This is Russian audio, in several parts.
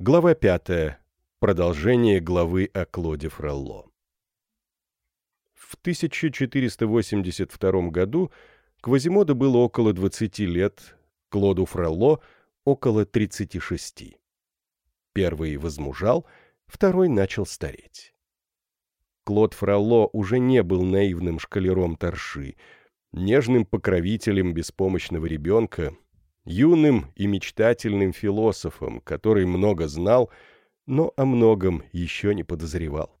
Глава пятая. Продолжение главы о Клоде Фролло. В 1482 году Квазимоду было около 20 лет, Клоду Фролло — около 36. Первый возмужал, второй начал стареть. Клод Фролло уже не был наивным шкалером Торши, нежным покровителем беспомощного ребенка, юным и мечтательным философом, который много знал, но о многом еще не подозревал.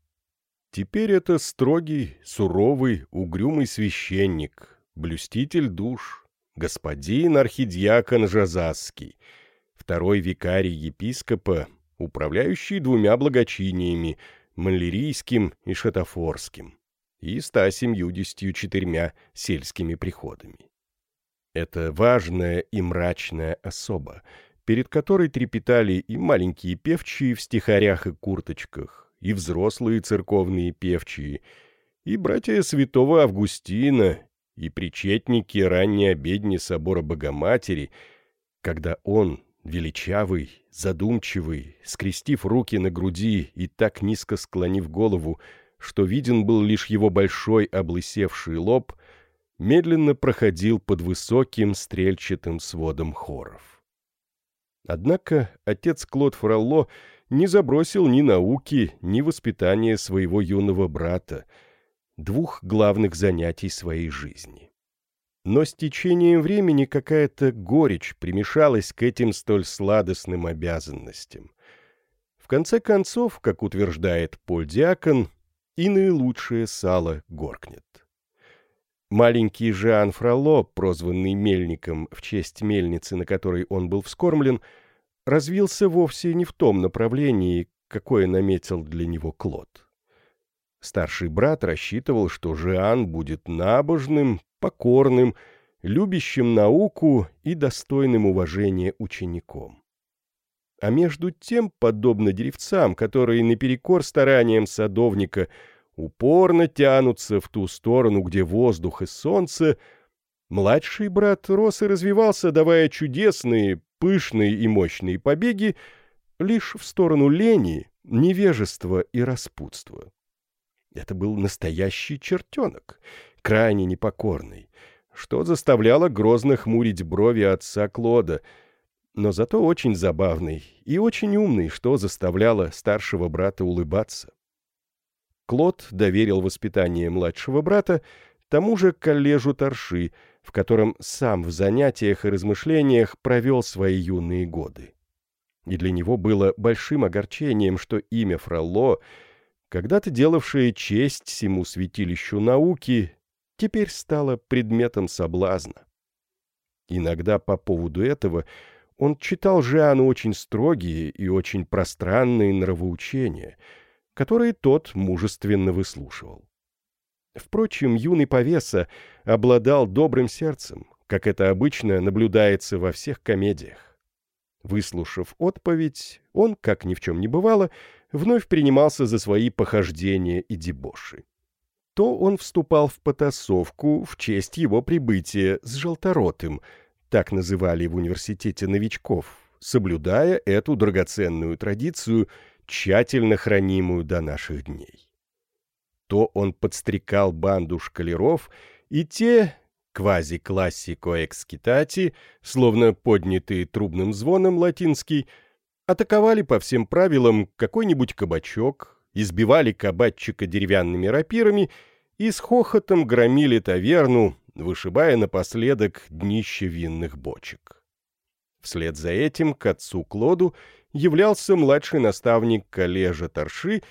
Теперь это строгий, суровый, угрюмый священник, блюститель душ, господин архидиакон Жазасский, второй викарий епископа, управляющий двумя благочиниями, малярийским и шатафорским, и ста семьюдесятью четырьмя сельскими приходами. Это важная и мрачная особа, перед которой трепетали и маленькие певчие в стихарях и курточках, и взрослые церковные певчие, и братья святого Августина, и причетники ранней обедни собора Богоматери, когда он, величавый, задумчивый, скрестив руки на груди и так низко склонив голову, что виден был лишь его большой облысевший лоб, медленно проходил под высоким стрельчатым сводом хоров. Однако отец Клод Фролло не забросил ни науки, ни воспитания своего юного брата, двух главных занятий своей жизни. Но с течением времени какая-то горечь примешалась к этим столь сладостным обязанностям. В конце концов, как утверждает Поль Диакон, и наилучшее сало горкнет. Маленький Жан Фроло, прозванный Мельником в честь мельницы, на которой он был вскормлен, развился вовсе не в том направлении, какое наметил для него Клод. Старший брат рассчитывал, что Жан будет набожным, покорным, любящим науку и достойным уважения учеником. А между тем, подобно деревцам, которые наперекор стараниям садовника упорно тянутся в ту сторону, где воздух и солнце, младший брат рос и развивался, давая чудесные, пышные и мощные побеги лишь в сторону лени, невежества и распутства. Это был настоящий чертенок, крайне непокорный, что заставляло грозно хмурить брови отца Клода, но зато очень забавный и очень умный, что заставляло старшего брата улыбаться. Клод доверил воспитание младшего брата тому же коллежу Торши, в котором сам в занятиях и размышлениях провел свои юные годы. И для него было большим огорчением, что имя Фролло — когда-то делавшее честь всему святилищу науки, теперь стало предметом соблазна. Иногда по поводу этого он читал Жиану очень строгие и очень пространные нравоучения, которые тот мужественно выслушивал. Впрочем, юный повеса обладал добрым сердцем, как это обычно наблюдается во всех комедиях. Выслушав отповедь, он, как ни в чем не бывало, вновь принимался за свои похождения и дебоши. То он вступал в потасовку в честь его прибытия с желторотым, так называли в университете новичков, соблюдая эту драгоценную традицию, тщательно хранимую до наших дней. То он подстрекал банду шкалеров, и те, квази-классико экскитати, словно поднятые трубным звоном латинский, атаковали по всем правилам какой-нибудь кабачок, избивали кабачика деревянными рапирами и с хохотом громили таверну, вышибая напоследок днище винных бочек. Вслед за этим к отцу Клоду являлся младший наставник коллежа Торши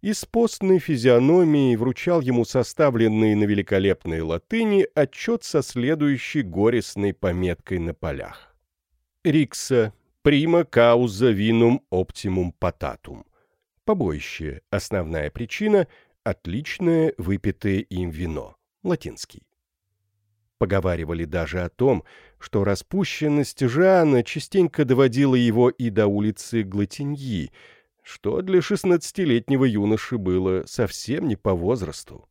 и с постной физиономией вручал ему составленный на великолепной латыни отчет со следующей горестной пометкой на полях. Рикса Прима кауза винум оптимум потатум. Побоище. Основная причина – отличное выпитое им вино. Латинский. Поговаривали даже о том, что распущенность Жана частенько доводила его и до улицы Глатиньи, что для шестнадцатилетнего юноши было совсем не по возрасту.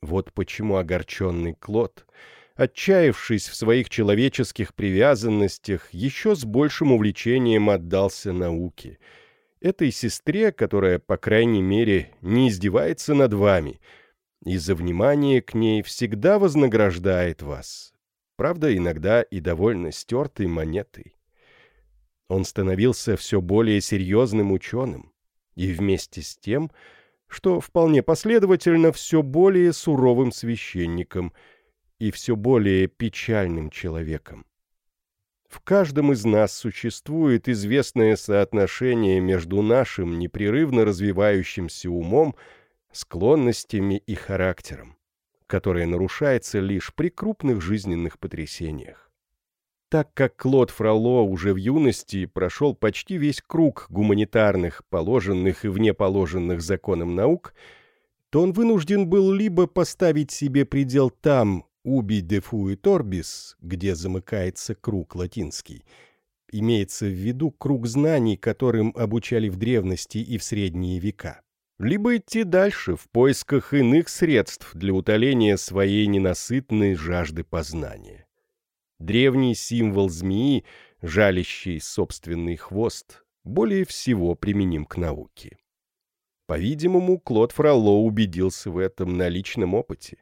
Вот почему огорченный Клод отчаявшись в своих человеческих привязанностях, еще с большим увлечением отдался науке. Этой сестре, которая, по крайней мере, не издевается над вами, и за внимание к ней всегда вознаграждает вас. Правда, иногда и довольно стертой монетой. Он становился все более серьезным ученым, и вместе с тем, что вполне последовательно все более суровым священником — и все более печальным человеком. В каждом из нас существует известное соотношение между нашим непрерывно развивающимся умом, склонностями и характером, которое нарушается лишь при крупных жизненных потрясениях. Так как Клод Фроло уже в юности прошел почти весь круг гуманитарных, положенных и внеположенных законом наук, то он вынужден был либо поставить себе предел там, Уби де фуи торбис, где замыкается круг латинский, имеется в виду круг знаний, которым обучали в древности и в средние века. Либо идти дальше в поисках иных средств для утоления своей ненасытной жажды познания. Древний символ змеи, жалящий собственный хвост, более всего применим к науке. По-видимому, Клод Фролло убедился в этом на личном опыте.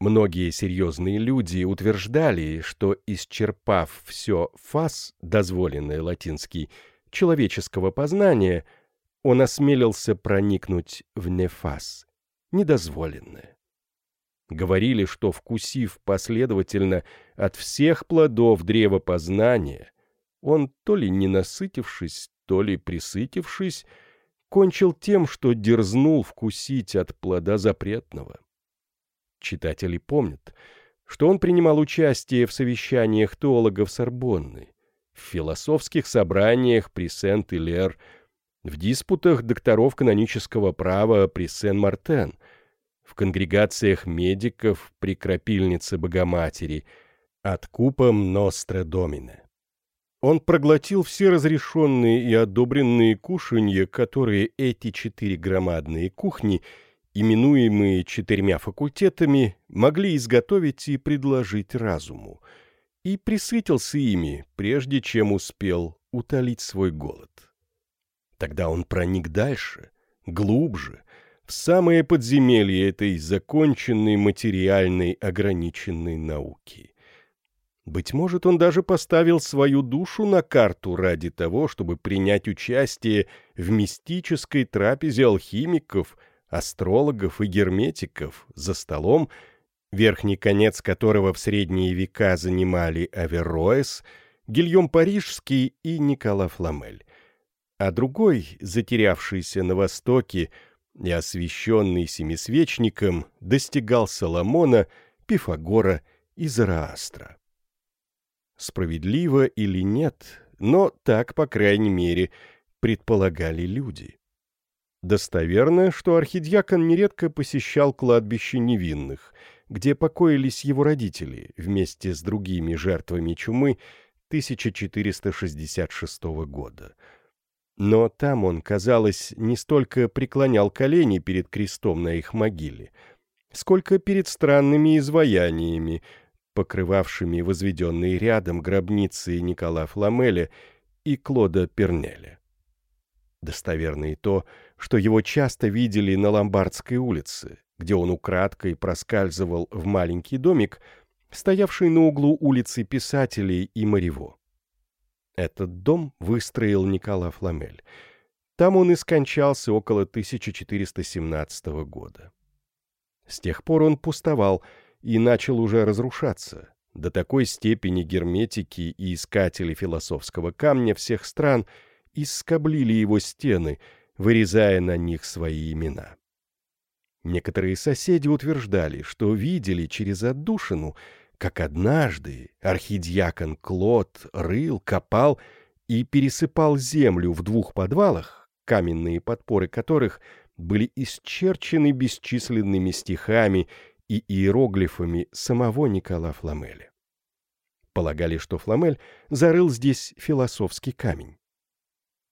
Многие серьезные люди утверждали, что, исчерпав все фас, дозволенное латинский, человеческого познания, он осмелился проникнуть в нефас, недозволенное. Говорили, что, вкусив последовательно от всех плодов древа познания, он, то ли не насытившись, то ли присытившись, кончил тем, что дерзнул вкусить от плода запретного. Читатели помнят, что он принимал участие в совещаниях теологов Сорбонны, в философских собраниях при Сент-Илер, в диспутах докторов канонического права при Сен-Мартен, в конгрегациях медиков при Крапильнице Богоматери, от купом Ностре Домине. Он проглотил все разрешенные и одобренные кушанья, которые эти четыре громадные кухни – именуемые четырьмя факультетами, могли изготовить и предложить разуму, и присытился ими, прежде чем успел утолить свой голод. Тогда он проник дальше, глубже, в самое подземелье этой законченной материальной ограниченной науки. Быть может, он даже поставил свою душу на карту ради того, чтобы принять участие в мистической трапезе алхимиков — астрологов и герметиков за столом, верхний конец которого в средние века занимали Авероэс, Гильем Парижский и Никола Фламель, а другой, затерявшийся на востоке и освященный семисвечником, достигал Соломона, Пифагора и Зараастра. Справедливо или нет, но так, по крайней мере, предполагали люди. Достоверно, что архидиакон нередко посещал кладбище невинных, где покоились его родители вместе с другими жертвами чумы 1466 года. Но там он, казалось, не столько преклонял колени перед крестом на их могиле, сколько перед странными изваяниями, покрывавшими возведенные рядом гробницы Никола Фламеля и Клода Пернеля. Достоверно и то, что его часто видели на Ломбардской улице, где он украдкой проскальзывал в маленький домик, стоявший на углу улицы Писателей и Марево. Этот дом выстроил Никола Фламель. Там он и скончался около 1417 года. С тех пор он пустовал и начал уже разрушаться. До такой степени герметики и искатели философского камня всех стран – искоблили его стены, вырезая на них свои имена. Некоторые соседи утверждали, что видели через отдушину, как однажды архидиакон Клод рыл, копал и пересыпал землю в двух подвалах, каменные подпоры которых были исчерчены бесчисленными стихами и иероглифами самого Никола Фламеля. Полагали, что Фламель зарыл здесь философский камень.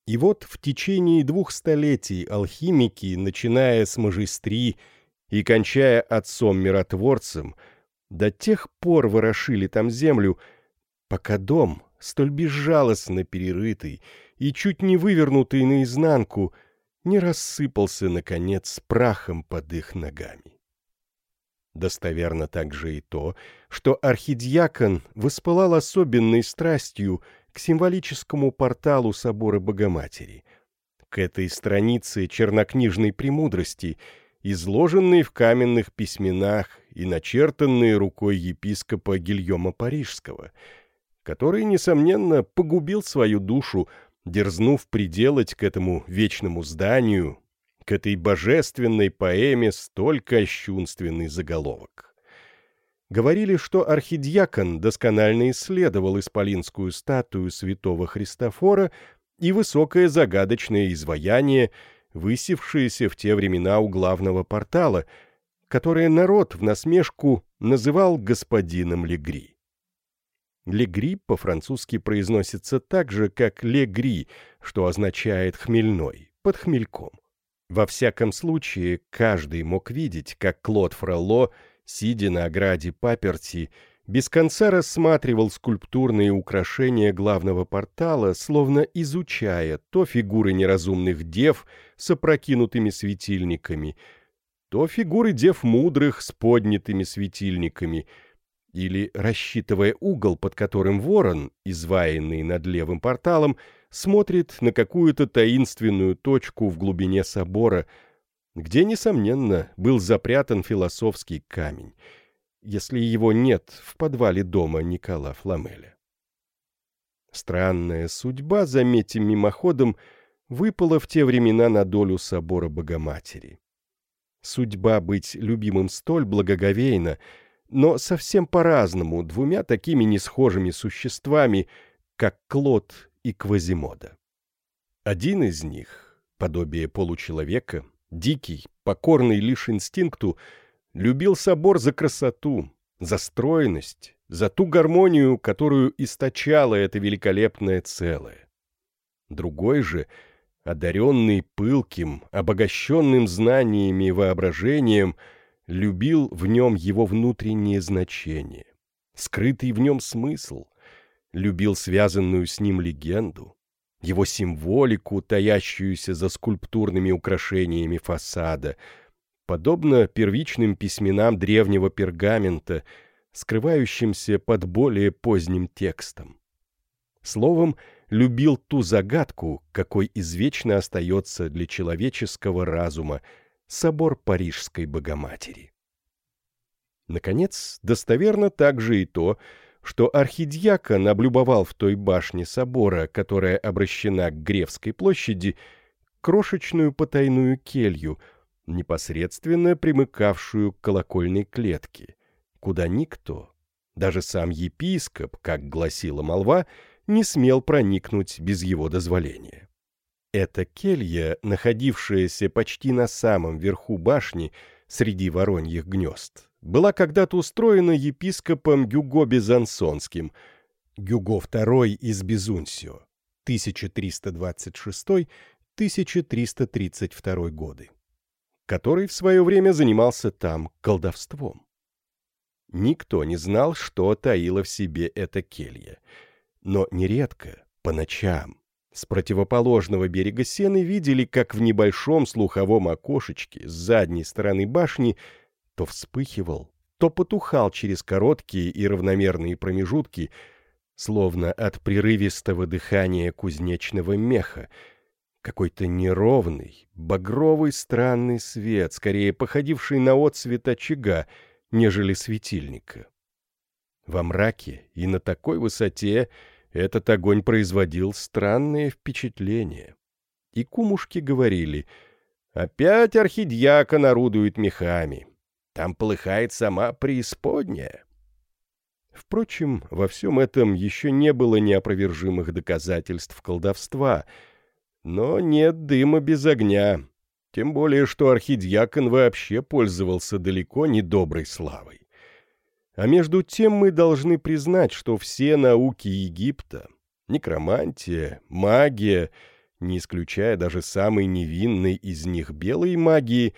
И вот в течение двух столетий алхимики, начиная с мажестри и кончая отцом-миротворцем, До тех пор ворошили там землю, пока дом, столь безжалостно перерытый и чуть не вывернутый наизнанку, не рассыпался, наконец, прахом под их ногами. Достоверно также и то, что архидиакон воспылал особенной страстью к символическому порталу собора Богоматери, к этой странице чернокнижной премудрости, изложенной в каменных письменах и начертанной рукой епископа Гильома Парижского, который, несомненно, погубил свою душу, дерзнув приделать к этому вечному зданию к этой божественной поэме столь кощунственный заголовок. Говорили, что архидьякон досконально исследовал исполинскую статую святого Христофора и высокое загадочное изваяние, высевшееся в те времена у главного портала, которое народ в насмешку называл господином Легри. Легри по-французски произносится так же, как легри, что означает «хмельной», под хмельком. Во всяком случае, каждый мог видеть, как Клод Фролло, сидя на ограде паперти, без конца рассматривал скульптурные украшения главного портала, словно изучая то фигуры неразумных дев с опрокинутыми светильниками, то фигуры дев мудрых с поднятыми светильниками, или рассчитывая угол, под которым ворон, изваянный над левым порталом, смотрит на какую-то таинственную точку в глубине собора, где, несомненно, был запрятан философский камень, если его нет в подвале дома Никола Фламеля. Странная судьба, заметим мимоходом, выпала в те времена на долю собора Богоматери. Судьба быть любимым столь благоговейна, но совсем по-разному двумя такими несхожими существами, как Клод и Квазимода. Один из них, подобие получеловека, дикий, покорный лишь инстинкту, любил собор за красоту, за стройность, за ту гармонию, которую источало это великолепное целое. Другой же, одаренный пылким, обогащенным знаниями и воображением, любил в нем его внутреннее значение, скрытый в нем смысл, любил связанную с ним легенду, его символику, таящуюся за скульптурными украшениями фасада, подобно первичным письменам древнего пергамента, скрывающимся под более поздним текстом. Словом, любил ту загадку, какой извечно остается для человеческого разума собор Парижской Богоматери. Наконец, достоверно также и то, что архидьякон облюбовал в той башне собора, которая обращена к Гревской площади, крошечную потайную келью, непосредственно примыкавшую к колокольной клетке, куда никто, даже сам епископ, как гласила молва, не смел проникнуть без его дозволения. Эта келья, находившаяся почти на самом верху башни, среди вороньих гнезд, была когда-то устроена епископом Гюго Безансонским, Гюго II из Безунсио, 1326-1332 годы, который в свое время занимался там колдовством. Никто не знал, что таила в себе эта келья, но нередко, по ночам, с противоположного берега Сены видели, как в небольшом слуховом окошечке с задней стороны башни то вспыхивал, то потухал через короткие и равномерные промежутки, словно от прерывистого дыхания кузнечного меха, какой-то неровный, багровый странный свет, скорее походивший на отцвет очага, нежели светильника. Во мраке и на такой высоте этот огонь производил странные впечатления. И кумушки говорили, «Опять архидьякон орудует мехами. Там полыхает сама преисподняя». Впрочем, во всем этом еще не было неопровержимых доказательств колдовства, но нет дыма без огня, тем более что архидьякон вообще пользовался далеко не доброй славой. А между тем мы должны признать, что все науки Египта — некромантия, магия, не исключая даже самой невинной из них белой магии,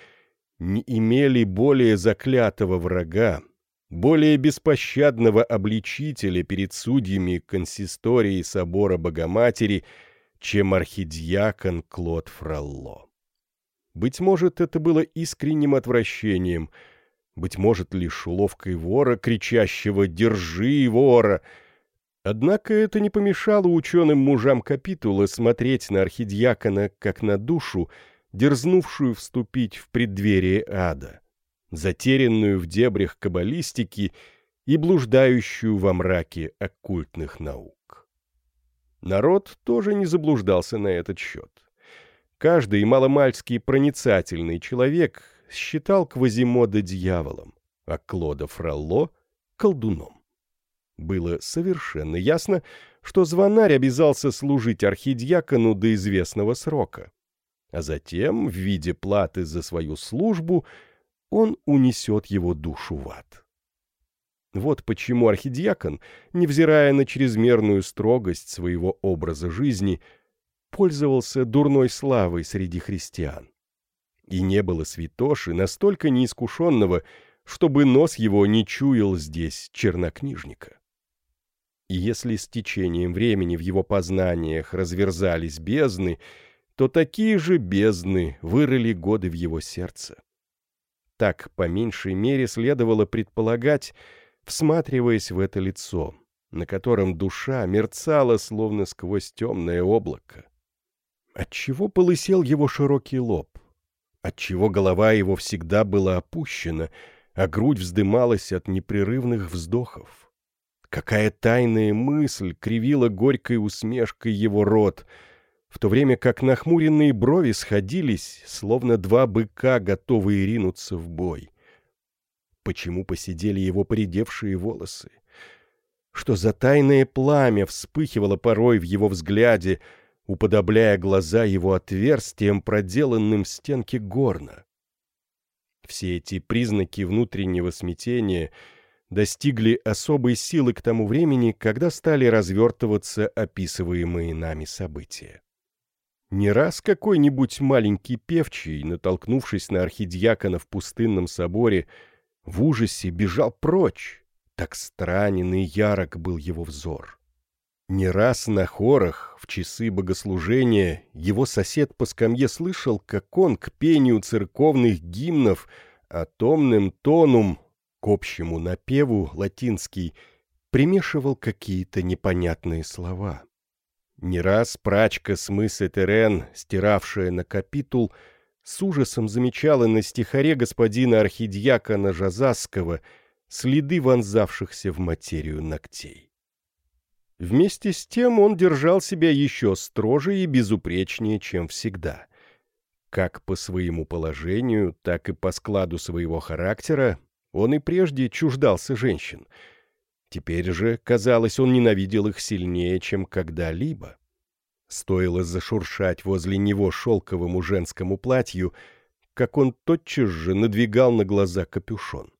не имели более заклятого врага, более беспощадного обличителя перед судьями консистории собора Богоматери, чем архидиакон Клод Фролло. Быть может, это было искренним отвращением, быть может, лишь уловкой вора, кричащего «Держи, вора!» Однако это не помешало ученым мужам капитула смотреть на архидиакона как на душу, дерзнувшую вступить в преддверие ада, затерянную в дебрях каббалистики и блуждающую во мраке оккультных наук. Народ тоже не заблуждался на этот счет. Каждый маломальский проницательный человек считал Квазимода дьяволом, а Клода Фролло — колдуном. Было совершенно ясно, что звонарь обязался служить архидиакону до известного срока, а затем, в виде платы за свою службу, он унесет его душу в ад. Вот почему архидиакон, невзирая на чрезмерную строгость своего образа жизни, пользовался дурной славой среди христиан. И не было святоши настолько неискушенного, чтобы нос его не чуял здесь чернокнижника. И если с течением времени в его познаниях разверзались бездны, то такие же бездны вырыли годы в его сердце. Так, по меньшей мере, следовало предполагать, всматриваясь в это лицо, на котором душа мерцала, словно сквозь темное облако. Отчего полысел его широкий лоб? Отчего голова его всегда была опущена, а грудь вздымалась от непрерывных вздохов? Какая тайная мысль кривила горькой усмешкой его рот, в то время как нахмуренные брови сходились, словно два быка, готовые ринуться в бой. Почему посидели его поредевшие волосы? Что за тайное пламя вспыхивало порой в его взгляде, уподобляя глаза его отверстием, проделанным в стенке горна? Все эти признаки внутреннего смятения — достигли особой силы к тому времени, когда стали развертываться описываемые нами события. Не раз какой-нибудь маленький певчий, натолкнувшись на архидиакона в пустынном соборе, в ужасе бежал прочь, так странен и ярок был его взор. Не раз на хорах, в часы богослужения, его сосед по скамье слышал, как он к пению церковных гимнов, а томным тонум к общему напеву латинский примешивал какие-то непонятные слова. Не раз прачка с мыса Терен, стиравшая на капитул, с ужасом замечала на стихаре господина архидьякона Жазасского следы вонзавшихся в материю ногтей. Вместе с тем он держал себя еще строже и безупречнее, чем всегда. Как по своему положению, так и по складу своего характера он и прежде чуждался женщин. Теперь же, казалось, он ненавидел их сильнее, чем когда-либо. Стоило зашуршать возле него шелковому женскому платью, как он тотчас же надвигал на глаза капюшон.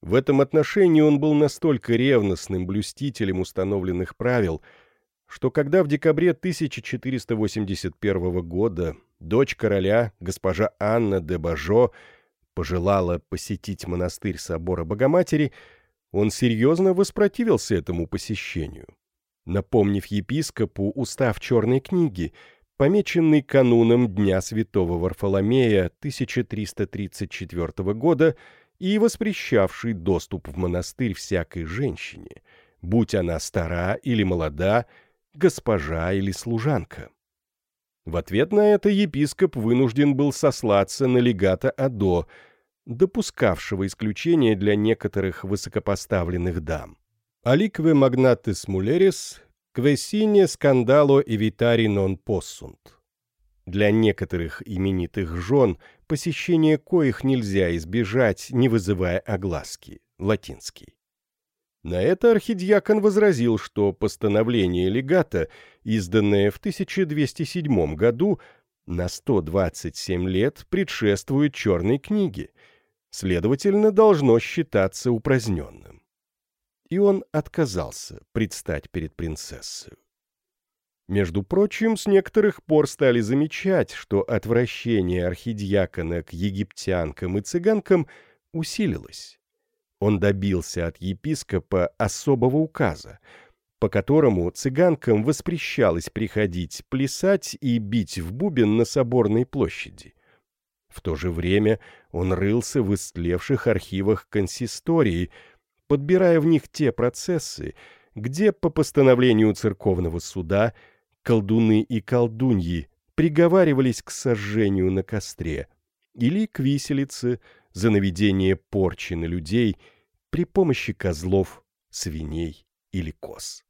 В этом отношении он был настолько ревностным блюстителем установленных правил, что когда в декабре 1481 года дочь короля, госпожа Анна де Бажо, пожелала посетить монастырь собора Богоматери, он серьезно воспротивился этому посещению. Напомнив епископу устав черной книги, помеченный кануном Дня Святого Варфоломея 1334 года и воспрещавший доступ в монастырь всякой женщине, будь она стара или молода, госпожа или служанка. В ответ на это епископ вынужден был сослаться на легата Адо, допускавшего исключения для некоторых высокопоставленных дам. Аликве магнатес мулерис, квесине скандало и витари нон поссунт. Для некоторых именитых жен посещение коих нельзя избежать, не вызывая огласки. Латинский. На это архидиакон возразил, что постановление легата, изданное в 1207 году, на 127 лет предшествует черной книге, следовательно, должно считаться упраздненным. И он отказался предстать перед принцессой. Между прочим, с некоторых пор стали замечать, что отвращение архидиакона к египтянкам и цыганкам усилилось. Он добился от епископа особого указа, по которому цыганкам воспрещалось приходить плясать и бить в бубен на соборной площади. В то же время он рылся в истлевших архивах консистории, подбирая в них те процессы, где, по постановлению церковного суда, колдуны и колдуньи приговаривались к сожжению на костре или к виселице за наведение порчи на людей при помощи козлов, свиней или коз.